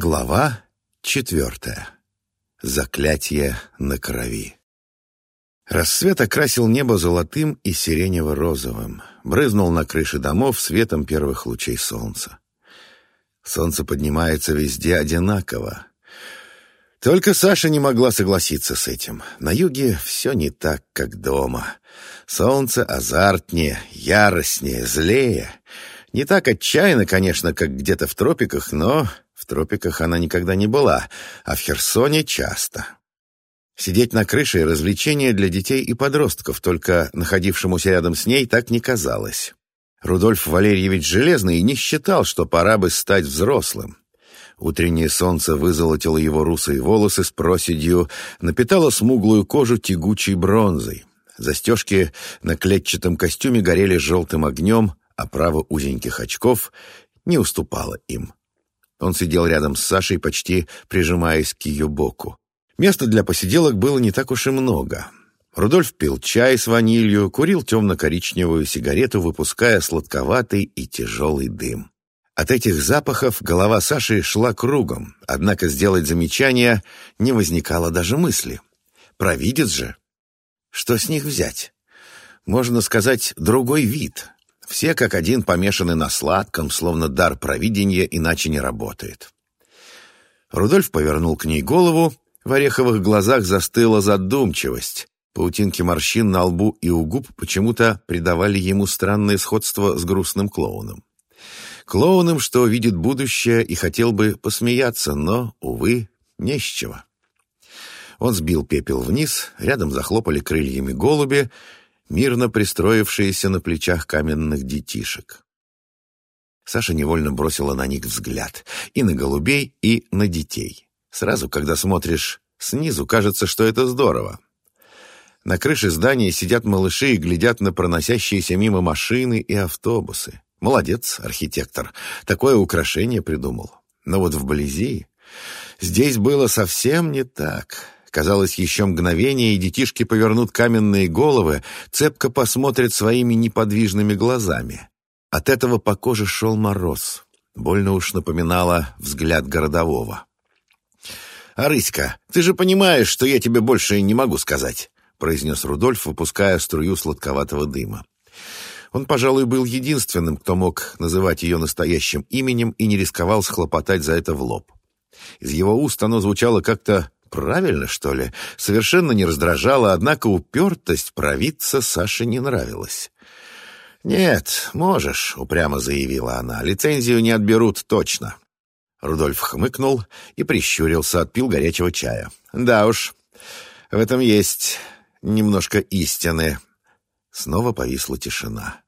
Глава четвертая. Заклятие на крови. Рассвет окрасил небо золотым и сиренево-розовым, брызнул на крыши домов светом первых лучей солнца. Солнце поднимается везде одинаково. Только Саша не могла согласиться с этим. На юге все не так, как дома. Солнце азартнее, яростнее, злее. Не так отчаянно, конечно, как где-то в тропиках, но тропиках она никогда не была, а в Херсоне часто. Сидеть на крыше — развлечение для детей и подростков, только находившемуся рядом с ней так не казалось. Рудольф Валерьевич Железный не считал, что пора бы стать взрослым. Утреннее солнце вызолотило его русые волосы с проседью, напитало смуглую кожу тягучей бронзой. Застежки на клетчатом костюме горели желтым огнем, а право узеньких очков не уступало им. Он сидел рядом с Сашей, почти прижимаясь к ее боку. Места для посиделок было не так уж и много. Рудольф пил чай с ванилью, курил темно-коричневую сигарету, выпуская сладковатый и тяжелый дым. От этих запахов голова Саши шла кругом, однако сделать замечание не возникало даже мысли. Провидец же. Что с них взять? Можно сказать, другой вид, все как один помешаны на сладком, словно дар провидения иначе не работает. Рудольф повернул к ней голову, в ореховых глазах застыла задумчивость. Паутинки морщин на лбу и у губ почему-то придавали ему странное сходство с грустным клоуном. Клоуном, что видит будущее и хотел бы посмеяться, но, увы, не с чего. Он сбил пепел вниз, рядом захлопали крыльями голуби, мирно пристроившиеся на плечах каменных детишек. Саша невольно бросила на них взгляд. И на голубей, и на детей. Сразу, когда смотришь снизу, кажется, что это здорово. На крыше здания сидят малыши и глядят на проносящиеся мимо машины и автобусы. Молодец, архитектор. Такое украшение придумал. Но вот вблизи... Здесь было совсем не так. Казалось, еще мгновение, и детишки повернут каменные головы, цепко посмотрят своими неподвижными глазами. От этого по коже шел мороз. Больно уж напоминало взгляд городового. «Арыська, ты же понимаешь, что я тебе больше не могу сказать», произнес Рудольф, выпуская струю сладковатого дыма. Он, пожалуй, был единственным, кто мог называть ее настоящим именем и не рисковал схлопотать за это в лоб. Из его уст оно звучало как-то Правильно, что ли? Совершенно не раздражала, однако упертость провидца Саше не нравилась. «Нет, можешь», — упрямо заявила она. «Лицензию не отберут точно». Рудольф хмыкнул и прищурился, отпил горячего чая. «Да уж, в этом есть немножко истины». Снова повисла тишина.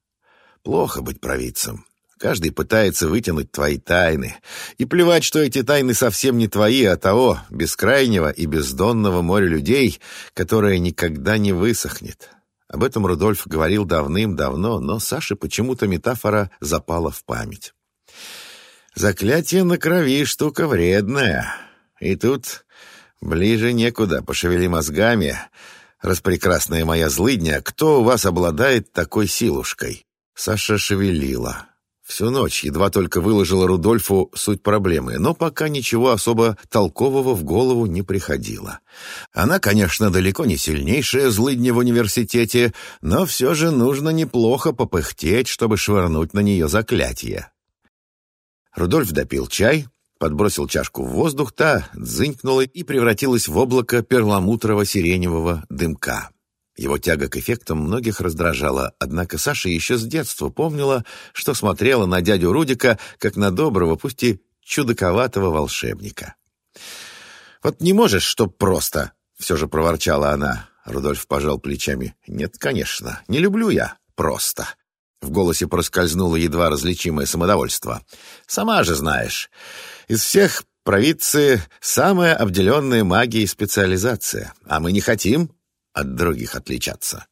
«Плохо быть провидцем. Каждый пытается вытянуть твои тайны. И плевать, что эти тайны совсем не твои, а того бескрайнего и бездонного моря людей, которое никогда не высохнет. Об этом Рудольф говорил давным-давно, но Саше почему-то метафора запала в память. «Заклятие на крови — штука вредная. И тут ближе некуда, пошевели мозгами. Распрекрасная моя злыдня, кто у вас обладает такой силушкой?» Саша шевелила. Всю ночь едва только выложила Рудольфу суть проблемы, но пока ничего особо толкового в голову не приходило. Она, конечно, далеко не сильнейшая злыдня в университете, но все же нужно неплохо попыхтеть, чтобы швырнуть на нее заклятие. Рудольф допил чай, подбросил чашку в воздух, та дзынькнула и превратилась в облако перламутрово-сиреневого дымка. Его тяга к эффектам многих раздражала, однако Саша еще с детства помнила, что смотрела на дядю Рудика как на доброго, пусть и чудаковатого волшебника. «Вот не можешь, чтоб просто!» — все же проворчала она. Рудольф пожал плечами. «Нет, конечно, не люблю я просто». В голосе проскользнуло едва различимое самодовольство. «Сама же знаешь, из всех провидцы самая обделенная магией специализация, а мы не хотим, от других отличаться.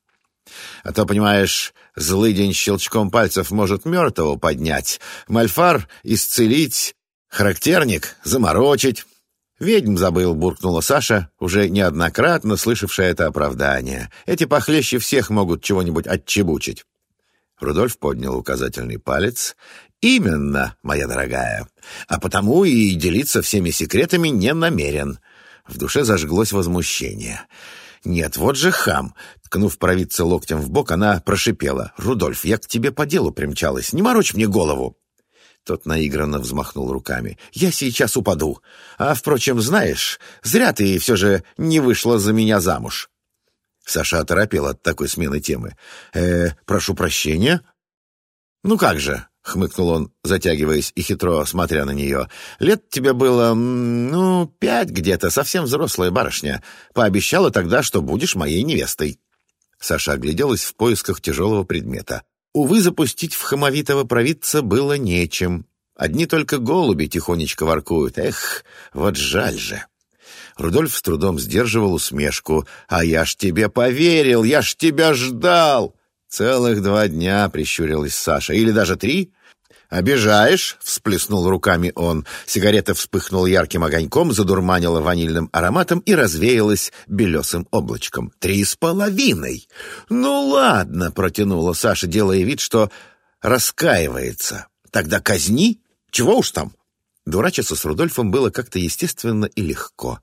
А то, понимаешь, злый день щелчком пальцев может мертвого поднять, мальфар исцелить, характерник заморочить. «Ведьм забыл», — буркнула Саша, уже неоднократно слышавшая это оправдание. «Эти похлеще всех могут чего-нибудь отчебучить». Рудольф поднял указательный палец «Именно, моя дорогая. А потому и делиться всеми секретами не намерен». В душе зажглось возмущение. «Нет, вот же хам!» Ткнув провидца локтем в бок, она прошипела. «Рудольф, я к тебе по делу примчалась. Не морочь мне голову!» Тот наигранно взмахнул руками. «Я сейчас упаду. А, впрочем, знаешь, зря ты все же не вышла за меня замуж». Саша оторопел от такой смены темы. «Э, прошу прощения?» «Ну как же?» — хмыкнул он, затягиваясь и хитро смотря на нее. «Лет тебе было, ну, пять где-то, совсем взрослая барышня. Пообещала тогда, что будешь моей невестой». Саша огляделась в поисках тяжелого предмета. Увы, запустить в хамовитого провидца было нечем. Одни только голуби тихонечко воркуют. Эх, вот жаль же. Рудольф с трудом сдерживал усмешку. «А я ж тебе поверил, я ж тебя ждал!» «Целых два дня», — прищурилась Саша. «Или даже три?» «Обижаешь?» — всплеснул руками он. Сигарета вспыхнула ярким огоньком, задурманила ванильным ароматом и развеялась белесым облачком. «Три с половиной!» «Ну ладно», — протянула Саша, делая вид, что раскаивается. «Тогда казни? Чего уж там?» Дурачиться с Рудольфом было как-то естественно и легко.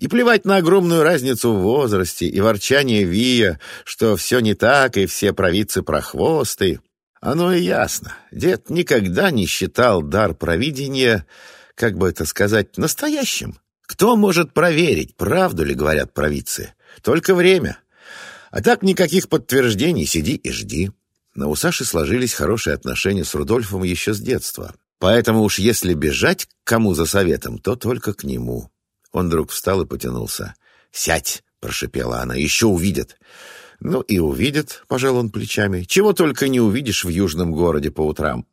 И плевать на огромную разницу в возрасте и ворчание Вия, что все не так и все провидцы прохвосты. Оно и ясно. Дед никогда не считал дар провидения, как бы это сказать, настоящим. Кто может проверить, правду ли говорят провидцы? Только время. А так никаких подтверждений, сиди и жди. Но у Саши сложились хорошие отношения с Рудольфом еще с детства. Поэтому уж если бежать к кому за советом, то только к нему. Он вдруг встал и потянулся. «Сядь!» — прошипела она. «Еще увидят!» «Ну и увидят», — пожал он плечами. «Чего только не увидишь в южном городе по утрам».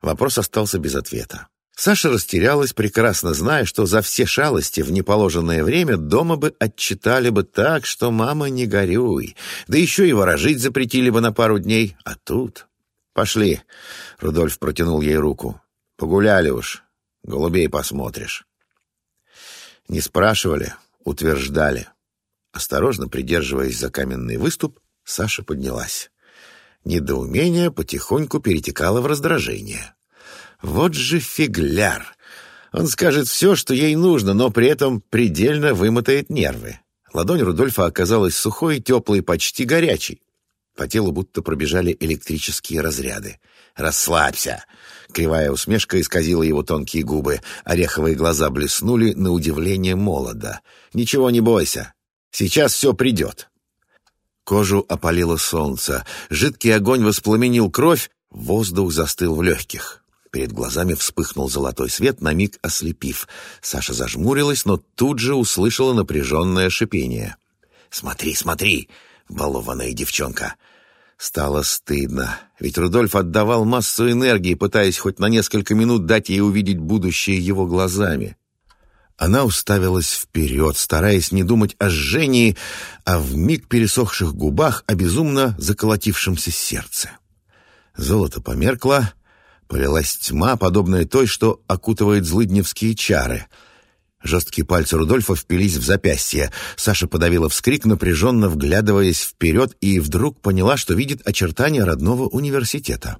Вопрос остался без ответа. Саша растерялась, прекрасно зная, что за все шалости в неположенное время дома бы отчитали бы так, что «мама, не горюй», да еще и ворожить запретили бы на пару дней. А тут... «Пошли», — Рудольф протянул ей руку. Погуляли уж, голубей посмотришь. Не спрашивали, утверждали. Осторожно придерживаясь за каменный выступ, Саша поднялась. Недоумение потихоньку перетекало в раздражение. Вот же фигляр! Он скажет все, что ей нужно, но при этом предельно вымотает нервы. Ладонь Рудольфа оказалась сухой, теплой, почти горячей. По телу будто пробежали электрические разряды. «Расслабься!» Кривая усмешка исказила его тонкие губы. Ореховые глаза блеснули на удивление молодо. «Ничего не бойся. Сейчас все придет». Кожу опалило солнце. Жидкий огонь воспламенил кровь. Воздух застыл в легких. Перед глазами вспыхнул золотой свет, на миг ослепив. Саша зажмурилась, но тут же услышала напряженное шипение. «Смотри, смотри!» балованная девчонка. Стало стыдно, ведь Рудольф отдавал массу энергии, пытаясь хоть на несколько минут дать ей увидеть будущее его глазами. Она уставилась вперед, стараясь не думать о жжении, а в миг пересохших губах о безумно заколотившемся сердце. Золото померкло, полилась тьма, подобная той, что окутывает злыдневские чары — Жесткие пальцы Рудольфа впились в запястье. Саша подавила вскрик, напряженно вглядываясь вперед, и вдруг поняла, что видит очертания родного университета.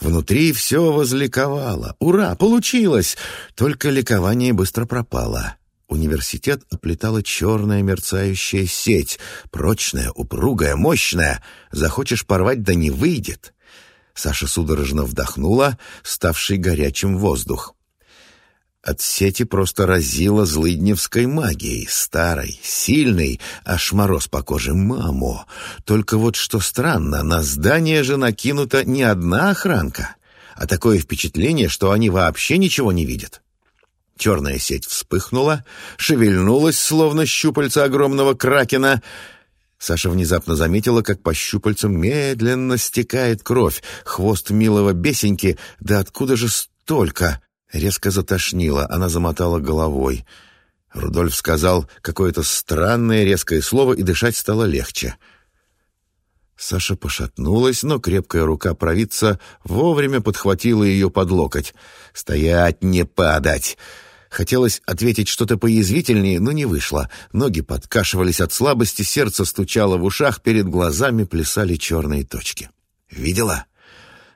Внутри все возликовало. «Ура! Получилось!» Только ликование быстро пропало. Университет оплетала черная мерцающая сеть, прочная, упругая, мощная. Захочешь порвать, да не выйдет. Саша судорожно вдохнула, ставший горячим воздух. От сети просто разило злыдневской магией, старой, сильной, аж мороз по коже. Мамо! Только вот что странно, на здание же накинута не одна охранка, а такое впечатление, что они вообще ничего не видят. Черная сеть вспыхнула, шевельнулась, словно щупальца огромного кракена. Саша внезапно заметила, как по щупальцам медленно стекает кровь. Хвост милого бесеньки, да откуда же столько? Резко затошнило, она замотала головой. Рудольф сказал какое-то странное резкое слово, и дышать стало легче. Саша пошатнулась, но крепкая рука провидца вовремя подхватила ее под локоть. «Стоять, не падать!» Хотелось ответить что-то поязвительнее, но не вышло. Ноги подкашивались от слабости, сердце стучало в ушах, перед глазами плясали черные точки. «Видела?»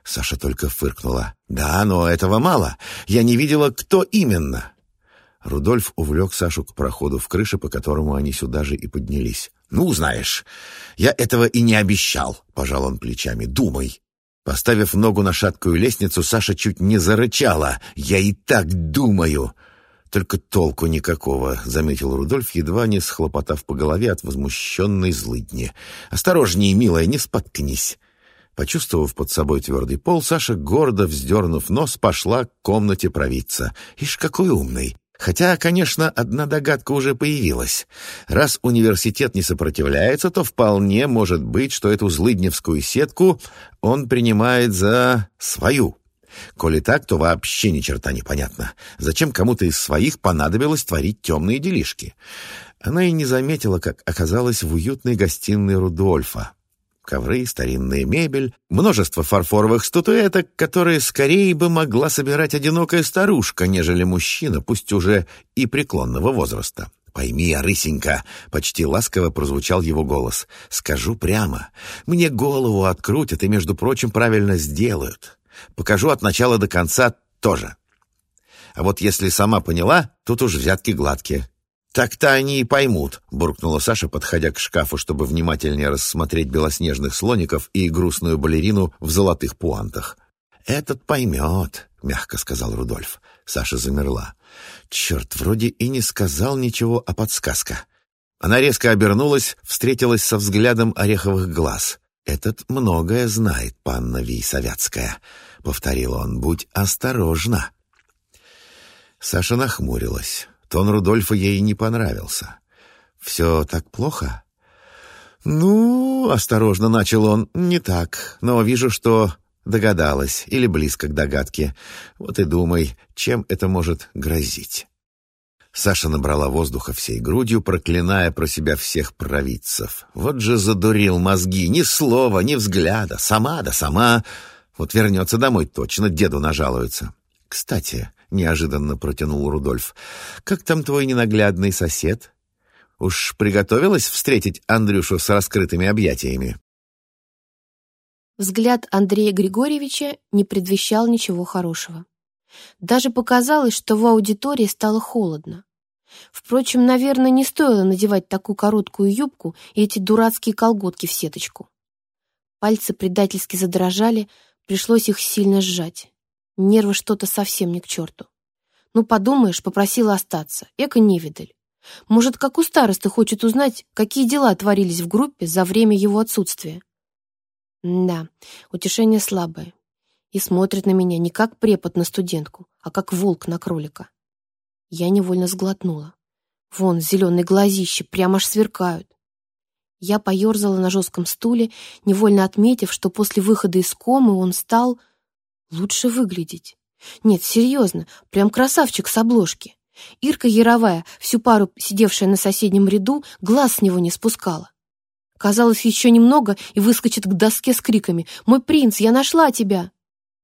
Саша только фыркнула. «Да, но этого мало. Я не видела, кто именно». Рудольф увлек Сашу к проходу в крыше, по которому они сюда же и поднялись. «Ну, знаешь, я этого и не обещал», — пожал он плечами. «Думай». Поставив ногу на шаткую лестницу, Саша чуть не зарычала. «Я и так думаю!» «Только толку никакого», — заметил Рудольф, едва не схлопотав по голове от возмущенной злыдни. «Осторожнее, милая, не споткнись». Почувствовав под собой твердый пол, Саша, гордо вздернув нос, пошла к комнате провидца. «Ишь, какой умный! Хотя, конечно, одна догадка уже появилась. Раз университет не сопротивляется, то вполне может быть, что эту злыдневскую сетку он принимает за свою. Коли так, то вообще ни черта не понятно. Зачем кому-то из своих понадобилось творить темные делишки? Она и не заметила, как оказалась в уютной гостиной Рудольфа. Ковры, старинная мебель, множество фарфоровых статуэток, которые скорее бы могла собирать одинокая старушка, нежели мужчина, пусть уже и преклонного возраста. «Пойми, Арысенька!» — почти ласково прозвучал его голос. «Скажу прямо. Мне голову открутят и, между прочим, правильно сделают. Покажу от начала до конца тоже. А вот если сама поняла, тут уж взятки гладкие. «Так-то они и поймут», — буркнула Саша, подходя к шкафу, чтобы внимательнее рассмотреть белоснежных слоников и грустную балерину в золотых пуантах. «Этот поймет», — мягко сказал Рудольф. Саша замерла. «Черт, вроде и не сказал ничего о подсказка». Она резко обернулась, встретилась со взглядом ореховых глаз. «Этот многое знает, панна Вийсовятская», — повторил он. «Будь осторожна». Саша нахмурилась. Тон Рудольфа ей не понравился. «Все так плохо?» «Ну, — осторожно начал он, — не так, но вижу, что догадалась или близко к догадке. Вот и думай, чем это может грозить». Саша набрала воздуха всей грудью, проклиная про себя всех провидцев. Вот же задурил мозги, ни слова, ни взгляда, сама да сама. Вот вернется домой точно, деду нажалуется. Кстати, — неожиданно протянул Рудольф. «Как там твой ненаглядный сосед? Уж приготовилась встретить Андрюшу с раскрытыми объятиями?» Взгляд Андрея Григорьевича не предвещал ничего хорошего. Даже показалось, что в аудитории стало холодно. Впрочем, наверное, не стоило надевать такую короткую юбку и эти дурацкие колготки в сеточку. Пальцы предательски задрожали, пришлось их сильно сжать. Нервы что-то совсем не к черту. Ну, подумаешь, попросила остаться. Эко невидаль. Может, как у старосты хочет узнать, какие дела творились в группе за время его отсутствия. Да, утешение слабое. И смотрит на меня не как препод на студентку, а как волк на кролика. Я невольно сглотнула. Вон, зеленые глазища прямо аж сверкают. Я поерзала на жестком стуле, невольно отметив, что после выхода из комы он стал лучше выглядеть. Нет, серьезно, прям красавчик с обложки. Ирка Яровая, всю пару сидевшая на соседнем ряду, глаз с него не спускала. Казалось, еще немного и выскочит к доске с криками «Мой принц, я нашла тебя!»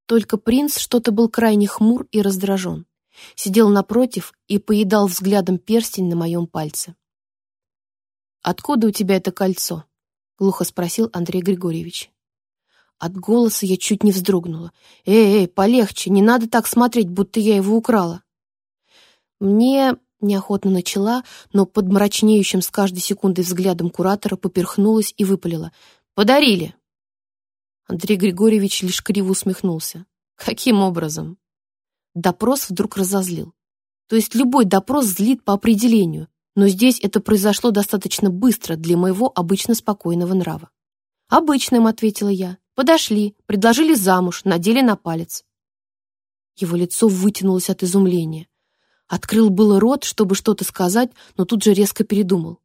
Только принц что-то был крайне хмур и раздражен. Сидел напротив и поедал взглядом перстень на моем пальце. «Откуда у тебя это кольцо?» — глухо спросил Андрей Григорьевич. От голоса я чуть не вздрогнула. «Эй, эй, полегче, не надо так смотреть, будто я его украла». Мне неохотно начала, но под мрачнеющим с каждой секундой взглядом куратора поперхнулась и выпалила. «Подарили!» Андрей Григорьевич лишь криво усмехнулся. «Каким образом?» Допрос вдруг разозлил. То есть любой допрос злит по определению, но здесь это произошло достаточно быстро для моего обычно спокойного нрава. «Обычным», — ответила я. Подошли, предложили замуж, надели на палец. Его лицо вытянулось от изумления. Открыл было рот, чтобы что-то сказать, но тут же резко передумал.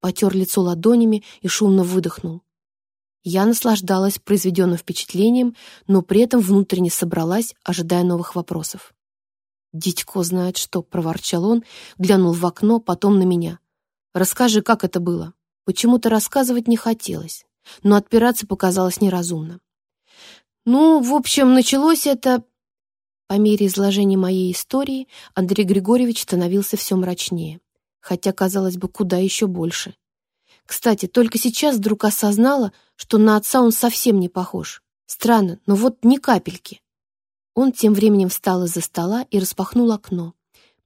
Потер лицо ладонями и шумно выдохнул. Я наслаждалась произведенным впечатлением, но при этом внутренне собралась, ожидая новых вопросов. «Дитько знает что», — проворчал он, глянул в окно, потом на меня. «Расскажи, как это было?» Почему-то рассказывать не хотелось но отпираться показалось неразумно. Ну, в общем, началось это... По мере изложения моей истории Андрей Григорьевич становился все мрачнее, хотя, казалось бы, куда еще больше. Кстати, только сейчас вдруг осознала, что на отца он совсем не похож. Странно, но вот ни капельки. Он тем временем встал из-за стола и распахнул окно.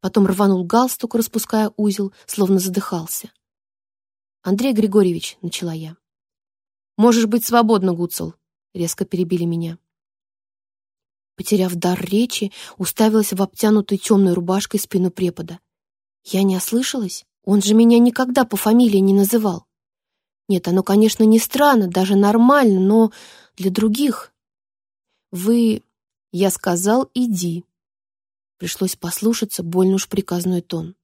Потом рванул галстук, распуская узел, словно задыхался. «Андрей Григорьевич», — начала я. «Можешь быть свободна, Гуцел», — резко перебили меня. Потеряв дар речи, уставилась в обтянутой темной рубашкой спину препода. Я не ослышалась? Он же меня никогда по фамилии не называл. Нет, оно, конечно, не странно, даже нормально, но для других. Вы... Я сказал, иди. Пришлось послушаться, больно уж приказной тон.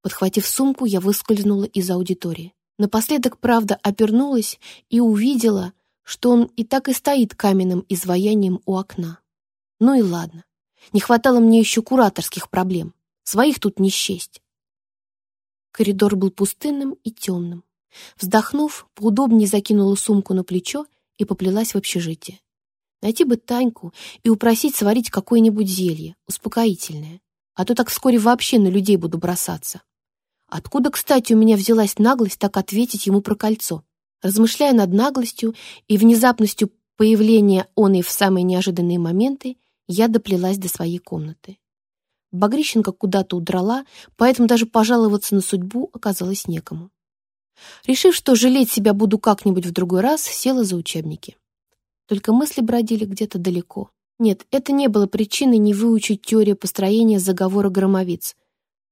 Подхватив сумку, я выскользнула из аудитории. Напоследок, правда, обернулась и увидела, что он и так и стоит каменным изваянием у окна. Ну и ладно. Не хватало мне еще кураторских проблем. Своих тут не счесть. Коридор был пустынным и темным. Вздохнув, поудобнее закинула сумку на плечо и поплелась в общежитие. Найти бы Таньку и упросить сварить какое-нибудь зелье, успокоительное. А то так вскоре вообще на людей буду бросаться. Откуда, кстати, у меня взялась наглость так ответить ему про кольцо? Размышляя над наглостью и внезапностью появления он и в самые неожиданные моменты, я доплелась до своей комнаты. Багрищенко куда-то удрала, поэтому даже пожаловаться на судьбу оказалось некому. Решив, что жалеть себя буду как-нибудь в другой раз, села за учебники. Только мысли бродили где-то далеко. Нет, это не было причиной не выучить теорию построения заговора громовиц.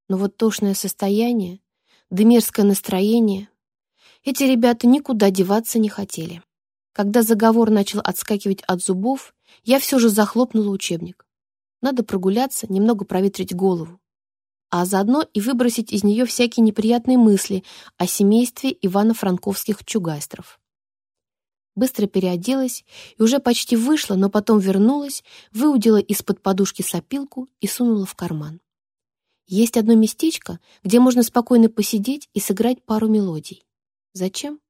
Но вот тошное состояние, да мерзкое настроение, эти ребята никуда деваться не хотели. Когда заговор начал отскакивать от зубов, я все же захлопнула учебник. Надо прогуляться, немного проветрить голову а заодно и выбросить из нее всякие неприятные мысли о семействе Ивано-Франковских чугайстров. Быстро переоделась и уже почти вышла, но потом вернулась, выудила из-под подушки сопилку и сунула в карман. Есть одно местечко, где можно спокойно посидеть и сыграть пару мелодий. Зачем?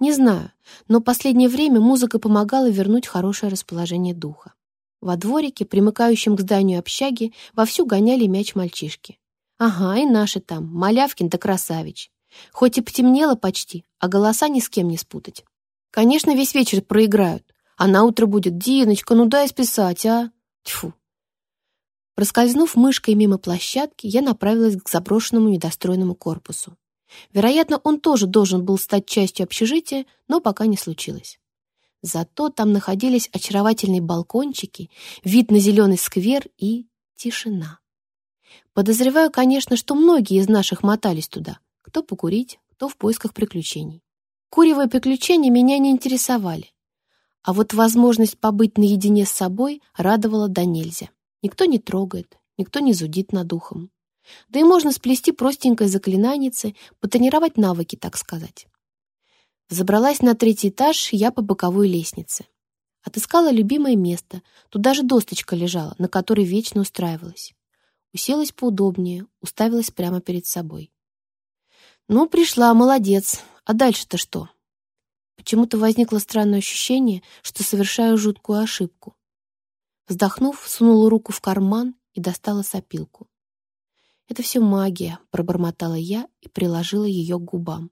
Не знаю, но последнее время музыка помогала вернуть хорошее расположение духа. Во дворике, примыкающем к зданию общаги, вовсю гоняли мяч мальчишки. Ага, и наши там, Малявкин да Красавич. Хоть и потемнело почти, а голоса ни с кем не спутать. Конечно, весь вечер проиграют, а на утро будет «Диночка, ну дай списать, а?» Тьфу. Проскользнув мышкой мимо площадки, я направилась к заброшенному недостроенному корпусу. Вероятно, он тоже должен был стать частью общежития, но пока не случилось. Зато там находились очаровательные балкончики, вид на зеленый сквер и тишина. Подозреваю, конечно, что многие из наших мотались туда. Кто покурить, кто в поисках приключений. Куревые приключения меня не интересовали. А вот возможность побыть наедине с собой радовала до нельзя. Никто не трогает, никто не зудит над ухом. Да и можно сплести простенькое заклинанице, потренировать навыки, так сказать. Забралась на третий этаж я по боковой лестнице. Отыскала любимое место, тут даже досточка лежала, на которой вечно устраивалась. Уселась поудобнее, уставилась прямо перед собой. «Ну, пришла, молодец. А дальше-то что?» Почему-то возникло странное ощущение, что совершаю жуткую ошибку. Вздохнув, сунула руку в карман и достала сопилку. «Это все магия», — пробормотала я и приложила ее к губам.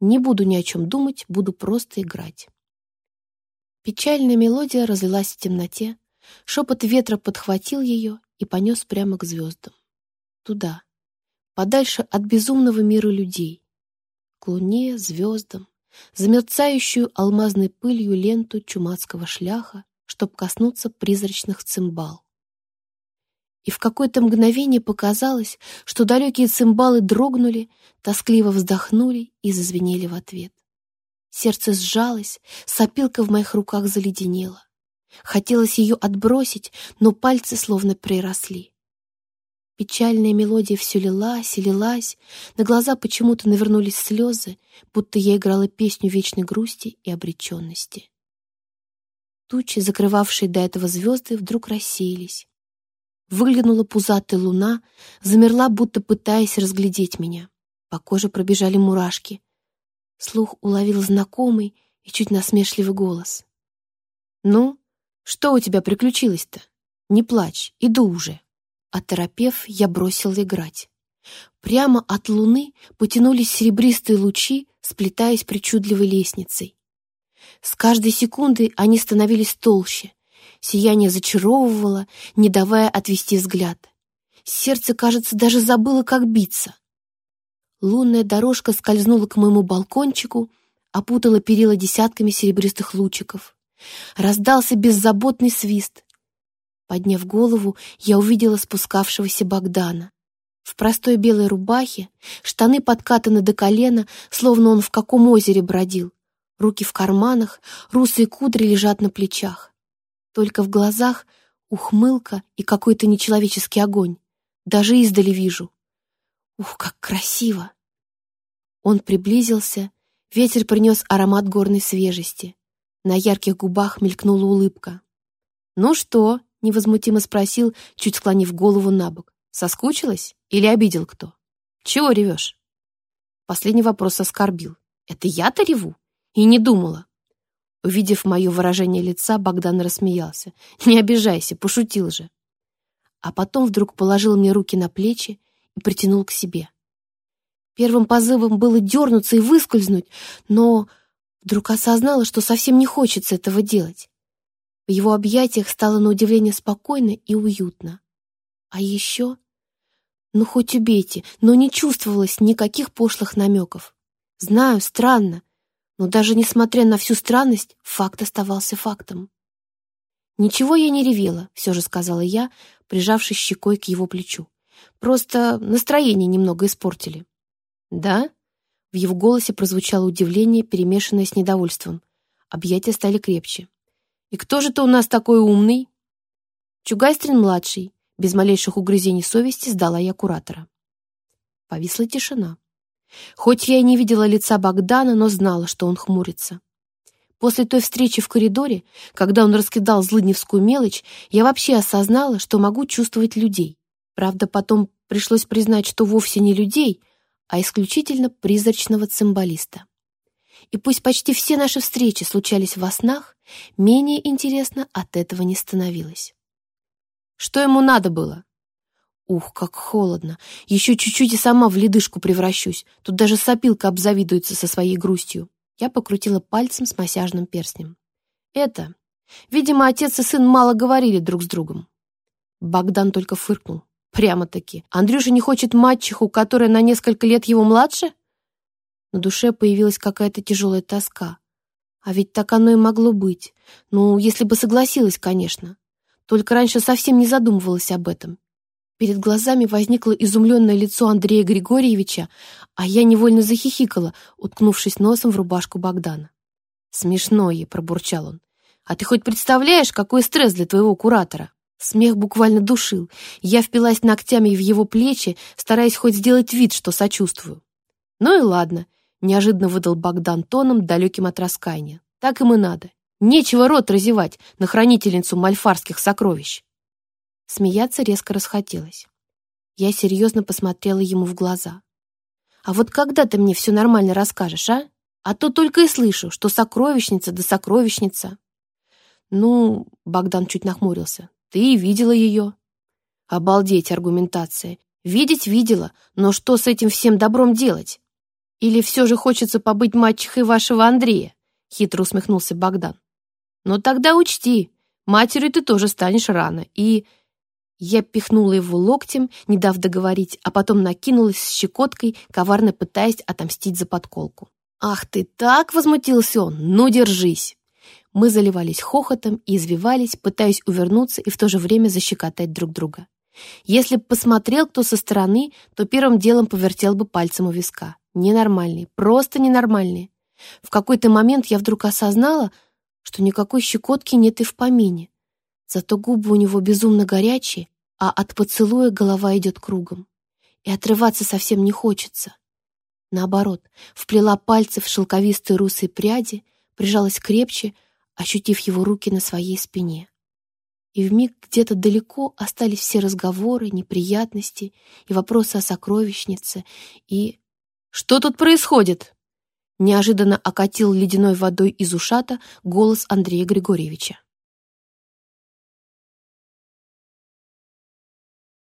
«Не буду ни о чем думать, буду просто играть». Печальная мелодия разлилась в темноте, шепот ветра подхватил ее и понес прямо к звездам. Туда, подальше от безумного мира людей. К луне, звездам, замерцающую алмазной пылью ленту чумацкого шляха, чтоб коснуться призрачных цимбал. И в какое-то мгновение показалось, что далекие цимбалы дрогнули, тоскливо вздохнули и зазвенели в ответ. Сердце сжалось, сопилка в моих руках заледенела. Хотелось ее отбросить, но пальцы словно приросли. Печальная мелодия все лилась и лилась, на глаза почему-то навернулись слезы, будто я играла песню вечной грусти и обреченности. Тучи, закрывавшие до этого звезды, вдруг рассеялись. Выглянула пузатая луна, замерла, будто пытаясь разглядеть меня. По коже пробежали мурашки. Слух уловил знакомый и чуть насмешливый голос. «Ну, что у тебя приключилось-то? Не плачь, иду уже. Оторопев, я бросил играть. Прямо от луны потянулись серебристые лучи, сплетаясь причудливой лестницей. С каждой секундой они становились толще. Сияние зачаровывало, не давая отвести взгляд. Сердце, кажется, даже забыло, как биться. Лунная дорожка скользнула к моему балкончику, опутала перила десятками серебристых лучиков. Раздался беззаботный свист. Подняв голову, я увидела спускавшегося Богдана. В простой белой рубахе, штаны подкатаны до колена, словно он в каком озере бродил. Руки в карманах, русые кудри лежат на плечах. Только в глазах ухмылка и какой-то нечеловеческий огонь. Даже издали вижу. Ух, как красиво! Он приблизился, ветер принес аромат горной свежести. На ярких губах мелькнула улыбка. «Ну что?» — невозмутимо спросил, чуть склонив голову на бок. «Соскучилась? Или обидел кто? Чего ревешь?» Последний вопрос оскорбил. «Это я-то реву?» И не думала. Увидев мое выражение лица, Богдан рассмеялся. «Не обижайся, пошутил же». А потом вдруг положил мне руки на плечи и притянул к себе. Первым позывом было дернуться и выскользнуть, но вдруг осознала, что совсем не хочется этого делать. В его объятиях стало на удивление спокойно и уютно. А еще... Ну, хоть убейте, но не чувствовалось никаких пошлых намеков. Знаю, странно, но даже несмотря на всю странность, факт оставался фактом. «Ничего я не ревела», — все же сказала я, прижавшись щекой к его плечу. «Просто настроение немного испортили». «Да?» В его голосе прозвучало удивление, перемешанное с недовольством. Объятия стали крепче. «И кто же ты у нас такой умный?» «Чугайстрин-младший», без малейших угрызений совести сдала я куратора. Повисла тишина. Хоть я и не видела лица Богдана, но знала, что он хмурится. После той встречи в коридоре, когда он раскидал злыдневскую мелочь, я вообще осознала, что могу чувствовать людей. Правда, потом пришлось признать, что вовсе не людей, а исключительно призрачного цимбалиста. И пусть почти все наши встречи случались во снах, менее интересно от этого не становилось. Что ему надо было? Ух, как холодно. Еще чуть-чуть и сама в ледышку превращусь. Тут даже сопилка обзавидуется со своей грустью. Я покрутила пальцем с массажным перстнем. Это... Видимо, отец и сын мало говорили друг с другом. Богдан только фыркнул. Прямо-таки. Андрюша не хочет мачеху, которая на несколько лет его младше? На душе появилась какая-то тяжелая тоска. А ведь так оно и могло быть. Ну, если бы согласилась, конечно. Только раньше совсем не задумывалась об этом. Перед глазами возникло изумленное лицо Андрея Григорьевича, а я невольно захихикала, уткнувшись носом в рубашку Богдана. «Смешно ей», — пробурчал он. «А ты хоть представляешь, какой стресс для твоего куратора?» Смех буквально душил. Я впилась ногтями в его плечи, стараясь хоть сделать вид, что сочувствую. «Ну и ладно», — неожиданно выдал Богдан тоном, далеким от раскаяния. «Так им и надо. Нечего рот разевать на хранительницу мальфарских сокровищ». Смеяться резко расхотелось. Я серьезно посмотрела ему в глаза. «А вот когда ты мне все нормально расскажешь, а? А то только и слышу, что сокровищница да сокровищница». «Ну...» — Богдан чуть нахмурился. «Ты и видела ее». «Обалдеть аргументация. Видеть видела, но что с этим всем добром делать? Или все же хочется побыть мачехой вашего Андрея?» — хитро усмехнулся Богдан. «Но тогда учти, матерью ты тоже станешь рано, и я пихнула его локтем, не дав договорить, а потом накинулась с щекоткой, коварно пытаясь отомстить за подколку. «Ах ты так!» — возмутился он. «Ну, держись!» Мы заливались хохотом и извивались, пытаясь увернуться и в то же время защекотать друг друга. Если бы посмотрел кто со стороны, то первым делом повертел бы пальцем у виска. Ненормальный, просто ненормальный. В какой-то момент я вдруг осознала, что никакой щекотки нет и в помине. Зато губы у него безумно горячие, а от поцелуя голова идет кругом. И отрываться совсем не хочется. Наоборот, вплела пальцы в шелковистые русые пряди, прижалась крепче, ощутив его руки на своей спине. И вмиг где-то далеко остались все разговоры, неприятности и вопросы о сокровищнице, и... «Что тут происходит?» Неожиданно окатил ледяной водой из ушата голос Андрея Григорьевича.